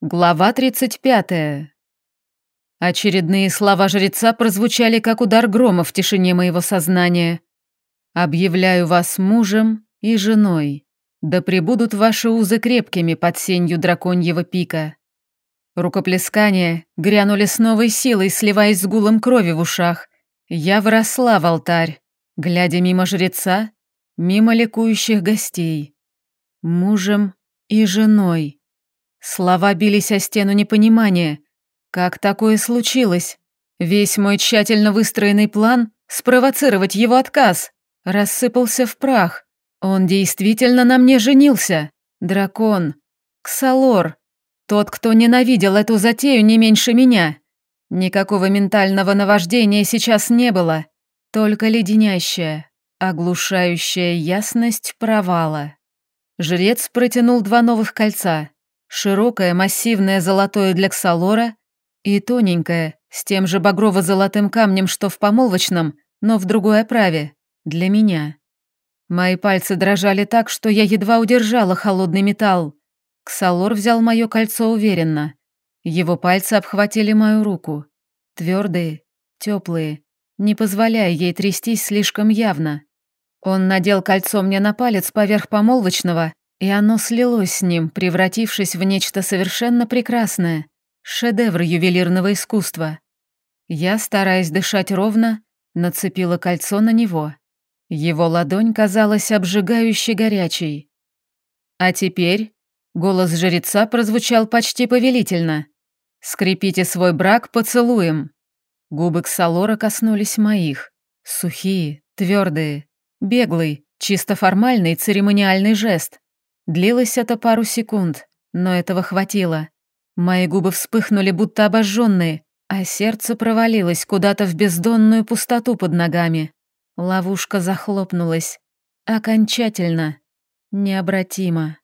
Глава 35. Очередные слова жреца прозвучали, как удар грома в тишине моего сознания. «Объявляю вас мужем и женой. Да пребудут ваши узы крепкими под сенью драконьего пика». Рукоплескания грянули с новой силой, сливаясь с гулом крови в ушах. Я вросла в алтарь, глядя мимо жреца, мимо ликующих гостей. Мужем и женой. Слова бились о стену непонимания. Как такое случилось? Весь мой тщательно выстроенный план спровоцировать его отказ рассыпался в прах. Он действительно на мне женился. Дракон. Ксалор. Тот, кто ненавидел эту затею не меньше меня. Никакого ментального наваждения сейчас не было. Только леденящая, оглушающая ясность провала. Жрец протянул два новых кольца. Широкое, массивное золотое для ксалора и тоненькое, с тем же багрово-золотым камнем, что в помолвочном, но в другой оправе, для меня. Мои пальцы дрожали так, что я едва удержала холодный металл. Ксалор взял мое кольцо уверенно. Его пальцы обхватили мою руку. Твердые, теплые, не позволяя ей трястись слишком явно. Он надел кольцо мне на палец поверх помолвочного и оно слилось с ним, превратившись в нечто совершенно прекрасное, шедевр ювелирного искусства. Я, стараясь дышать ровно, нацепила кольцо на него. Его ладонь казалась обжигающе горячей. А теперь голос жреца прозвучал почти повелительно. «Скрепите свой брак поцелуем». Губы Ксалора коснулись моих. Сухие, твердые, беглый, чисто формальный церемониальный жест. Длилось это пару секунд, но этого хватило. Мои губы вспыхнули, будто обожженные, а сердце провалилось куда-то в бездонную пустоту под ногами. Ловушка захлопнулась. Окончательно. Необратимо.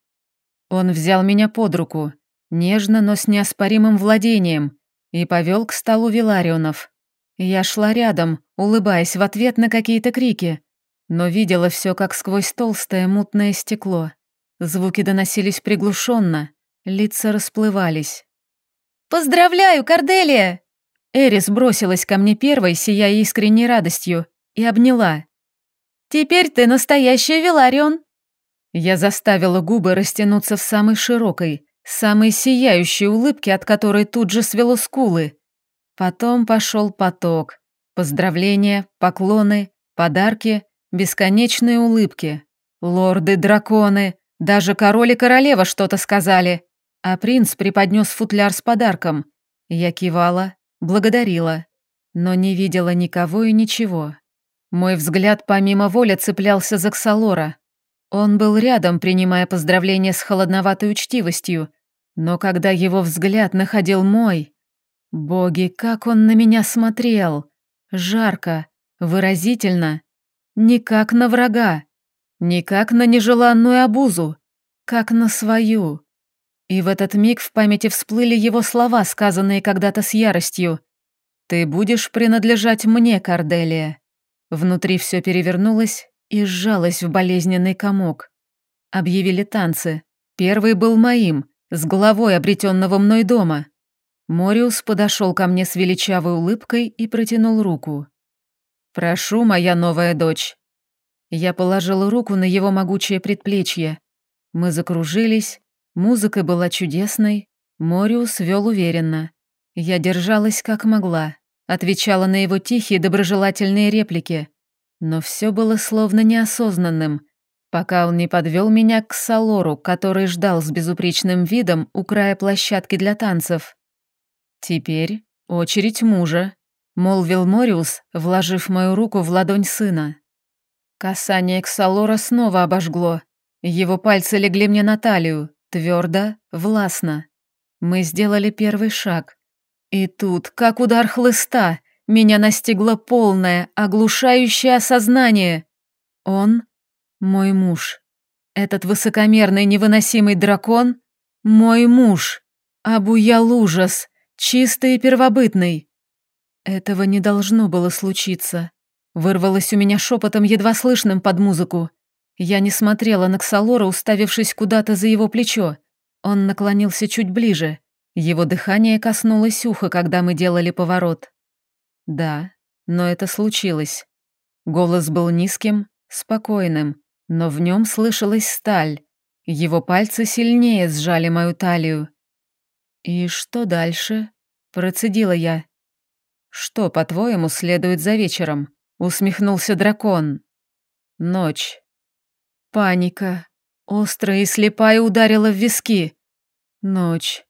Он взял меня под руку, нежно, но с неоспоримым владением, и повел к столу Виларионов. Я шла рядом, улыбаясь в ответ на какие-то крики, но видела все как сквозь толстое мутное стекло. Звуки доносились приглушенно, лица расплывались. «Поздравляю, Корделия!» Эрис бросилась ко мне первой, сияя искренней радостью, и обняла. «Теперь ты настоящая Виларион!» Я заставила губы растянуться в самой широкой, самой сияющей улыбке, от которой тут же свело скулы. Потом пошел поток. Поздравления, поклоны, подарки, бесконечные улыбки. Лорды-драконы, даже король и королева что-то сказали, а принц преподнес футляр с подарком. Я кивала, благодарила, но не видела никого и ничего. Мой взгляд помимо воли цеплялся за Ксалора. Он был рядом, принимая поздравления с холодноватой учтивостью, но когда его взгляд находил мой... Боги, как он на меня смотрел! Жарко, выразительно, не как на врага, не как на нежеланную обузу, как на свою. И в этот миг в памяти всплыли его слова, сказанные когда-то с яростью. «Ты будешь принадлежать мне, Корделия». Внутри все перевернулось и сжалось в болезненный комок. Объявили танцы. Первый был моим, с головой обретенного мной дома. Мориус подошел ко мне с величавой улыбкой и протянул руку. «Прошу, моя новая дочь, я положила руку на его могучее предплечье. Мы закружились, музыка была чудесной, Мориус вел уверенно. Я держалась как могла, отвечала на его тихие доброжелательные реплики. Но все было словно неосознанным, пока он не подвел меня к Салору, который ждал с безупречным видом у края площадки для танцев. «Теперь очередь мужа», — молвил Мориус, вложив мою руку в ладонь сына. Касание Ксалора снова обожгло. Его пальцы легли мне на талию, твердо, властно. Мы сделали первый шаг. И тут, как удар хлыста, меня настигло полное, оглушающее осознание. Он — мой муж. Этот высокомерный невыносимый дракон — мой муж. Обуял ужас, чистый и первобытный. Этого не должно было случиться. Вырвалось у меня шепотом, едва слышным под музыку. Я не смотрела на Ксалора, уставившись куда-то за его плечо. Он наклонился чуть ближе. Его дыхание коснулось уха, когда мы делали поворот. Да, но это случилось. Голос был низким, спокойным, но в нем слышалась сталь. Его пальцы сильнее сжали мою талию. «И что дальше?» – процедила я. «Что, по-твоему, следует за вечером?» – усмехнулся дракон. «Ночь». Паника. Острая и слепая ударила в виски. Ночь.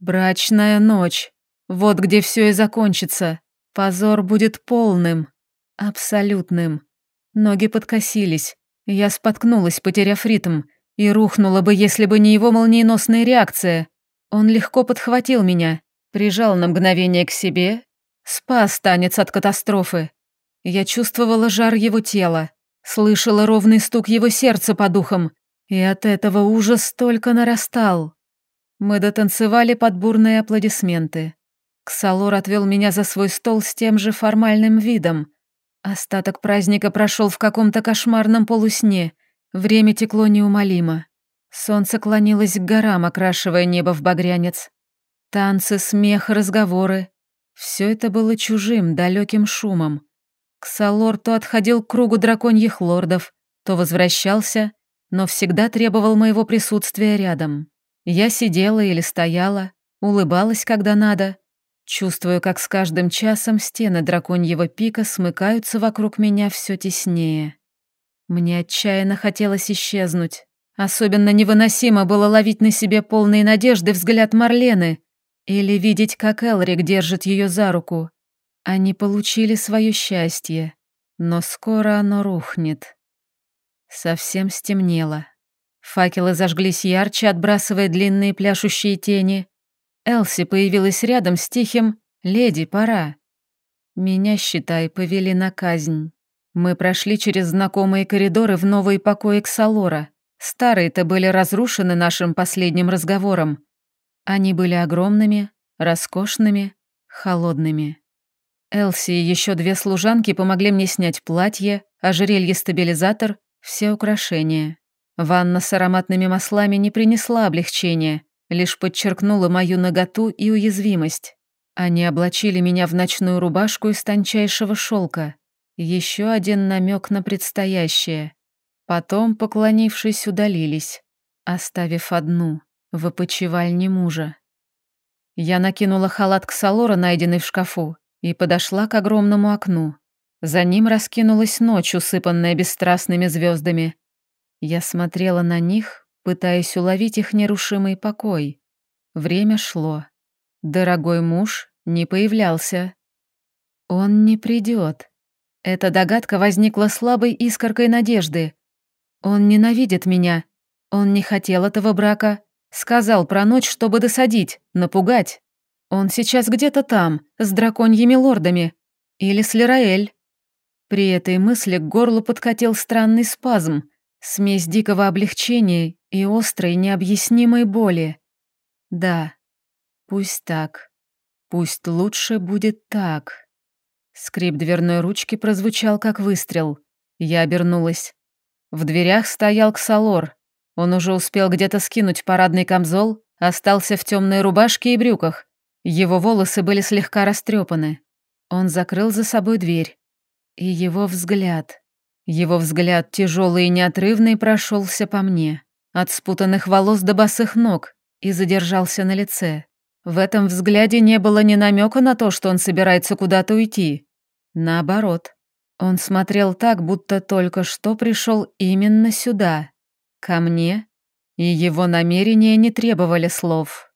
Брачная ночь. Вот где все и закончится. Позор будет полным. Абсолютным. Ноги подкосились. Я споткнулась, потеряв ритм, и рухнула бы, если бы не его молниеносная реакция. Он легко подхватил меня, прижал на мгновение к себе, спас танец от катастрофы. Я чувствовала жар его тела, слышала ровный стук его сердца по духам, и от этого ужас только нарастал. Мы дотанцевали под бурные аплодисменты. Ксалор отвел меня за свой стол с тем же формальным видом. Остаток праздника прошел в каком-то кошмарном полусне. Время текло неумолимо. Солнце клонилось к горам, окрашивая небо в багрянец. Танцы, смех, разговоры. Все это было чужим, далеким шумом. Ксалор то отходил к кругу драконьих лордов, то возвращался, но всегда требовал моего присутствия рядом. Я сидела или стояла, улыбалась, когда надо, Чувствую, как с каждым часом стены драконьего пика смыкаются вокруг меня все теснее. Мне отчаянно хотелось исчезнуть. Особенно невыносимо было ловить на себе полные надежды взгляд Марлены или видеть, как Элрик держит ее за руку. Они получили свое счастье, но скоро оно рухнет. Совсем стемнело. Факелы зажглись ярче, отбрасывая длинные пляшущие тени, Элси появилась рядом с тихим «Леди, пора». Меня, считай, повели на казнь. Мы прошли через знакомые коридоры в новые покои Ксалора. Старые-то были разрушены нашим последним разговором. Они были огромными, роскошными, холодными. Элси и еще две служанки помогли мне снять платье, ожерелье-стабилизатор, все украшения. Ванна с ароматными маслами не принесла облегчения, лишь подчеркнула мою наготу и уязвимость. Они облачили меня в ночную рубашку из тончайшего шелка. Еще один намек на предстоящее. Потом, поклонившись, удалились, оставив одну в опочивальне мужа. Я накинула халат к Салора, найденный в шкафу, и подошла к огромному окну. За ним раскинулась ночь, усыпанная бесстрастными звездами. Я смотрела на них, пытаясь уловить их нерушимый покой. Время шло. Дорогой муж не появлялся. Он не придет. Эта догадка возникла слабой искоркой надежды. Он ненавидит меня. Он не хотел этого брака. Сказал про ночь, чтобы досадить, напугать. Он сейчас где-то там, с драконьими лордами. Или с Лираэль. При этой мысли к горлу подкатил странный спазм, смесь дикого облегчения и острой необъяснимой боли. Да, пусть так. Пусть лучше будет так. Скрип дверной ручки прозвучал, как выстрел. Я обернулась. В дверях стоял Ксалор. Он уже успел где-то скинуть парадный камзол, остался в темной рубашке и брюках. Его волосы были слегка растрепаны. Он закрыл за собой дверь. И его взгляд... Его взгляд, тяжелый и неотрывный, прошелся по мне от спутанных волос до босых ног, и задержался на лице. В этом взгляде не было ни намека на то, что он собирается куда-то уйти. Наоборот, он смотрел так, будто только что пришел именно сюда, ко мне, и его намерения не требовали слов.